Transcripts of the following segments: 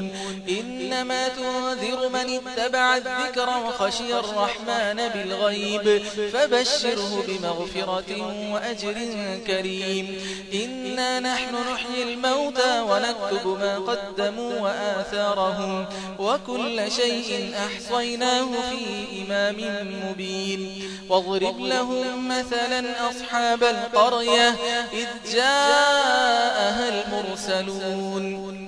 مؤمنون إنما تنذر من اتبع الذكر وخشي الرحمن بالغيب. فبشره بمغفرة وأجر كريم. إنا نحن نحيي الموتى ونكتب ما قدموا وآثارهم. وكل شيء أحصيناه في إمام مبين. واضرب لهم مثلا أصحاب القرية. إذ جاءها المرسلون.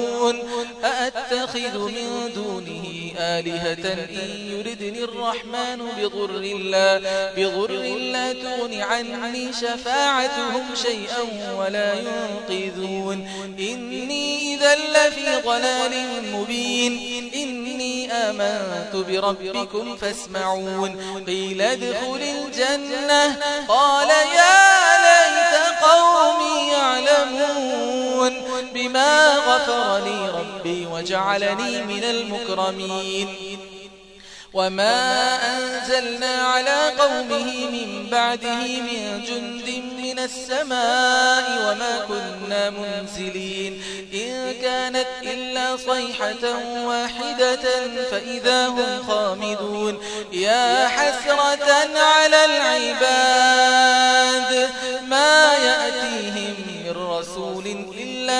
أأتخذ من دونه آلهة إن يردني الرحمن بضر لا, بضر لا تغن عني شفاعتهم شيئا ولا ينقذون. إني إذا لفي ضلال مبين. إني آمنت بربكم فاسمعون. قيل ادخل الجنة. قال يا ليت قومي يعلمون. مشكور بما غفر لي ربي وجعلني من المكرمين. وما أنزلنا على قومه من بعده من جند من السماء وما كنا منزلين. إن كانت إلا صيحة واحدة فإذا هم خامدون. يا حسرة على العباد ما يأتيهم من رسول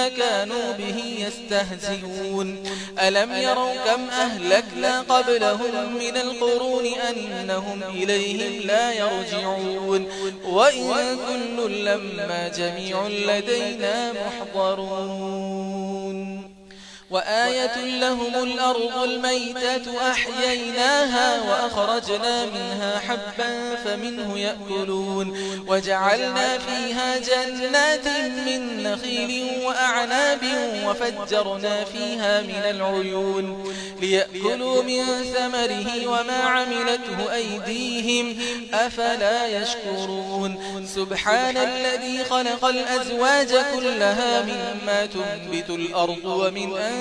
كانوا به يستهزئون. ألم يروا كم أهلكنا قبلهم من القرون أنهم إليهم لا يرجعون. وإن كل لما جميع لدينا محضرون. وآية لهم الأرض الميتة أحييناها وأخرجنا منها حبا فمنه يأكلون وجعلنا فيها جنات من نخيل وأعناب وفجرنا فيها من العيون ليأكلوا من ثمره وما عملته أيديهم أفلا يشكرون سبحان الذي خلق الأزواج كلها مما تنبت الأرض ومن أنفسهم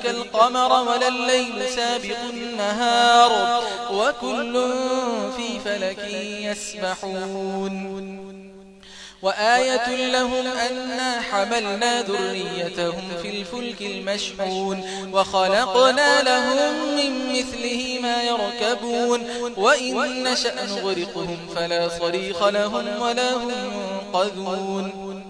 ربك القمر ولا الليل سابق النهار وكل في فلك يسبحون. وآية لهم أنا حملنا ذريتهم في الفلك المشحون وخلقنا لهم من مثله ما يركبون. وإن نشأ نغرقهم فلا صريخ لهم ولا هم قذون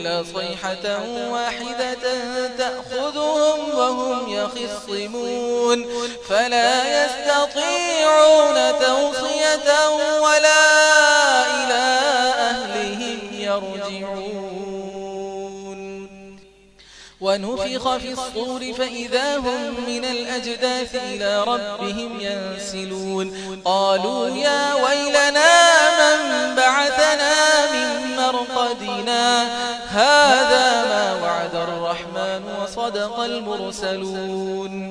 إلا صيحة واحدة تأخذهم وهم يخصمون. فلا يستطيعون توصية ولا إلى أهلهم يرجعون. ونفخ في الصور فإذا هم من الأجداث إلى ربهم ينسلون. قالوا يا ويلنا من بعث مرقدنا هذا ما وعد الرحمن وصدق المرسلون.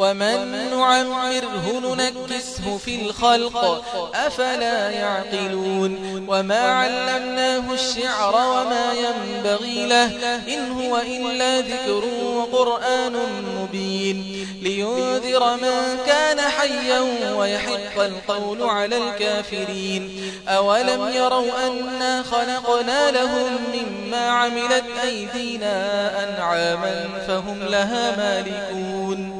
ومن نعمره ننكسه في الخلق أفلا يعقلون وما علمناه الشعر وما ينبغي له إن هو إلا ذكر وقرآن مبين لينذر من كان حيا ويحق القول على الكافرين أولم يروا أنا خلقنا لهم مما عملت أيدينا أنعاما فهم لها مالكون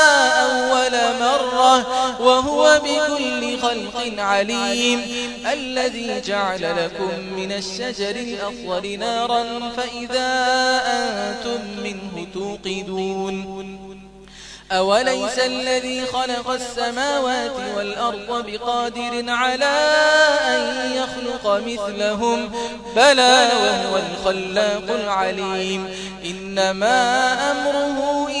أول مرة وهو بكل خلق عليم الذي جعل لكم من الشجر الأفضل نارا فإذا أنتم منه توقدون أوليس الذي خلق السماوات والأرض بقادر على أن يخلق مثلهم؟ بلى وهو الخلاق العليم إنما أمره إذا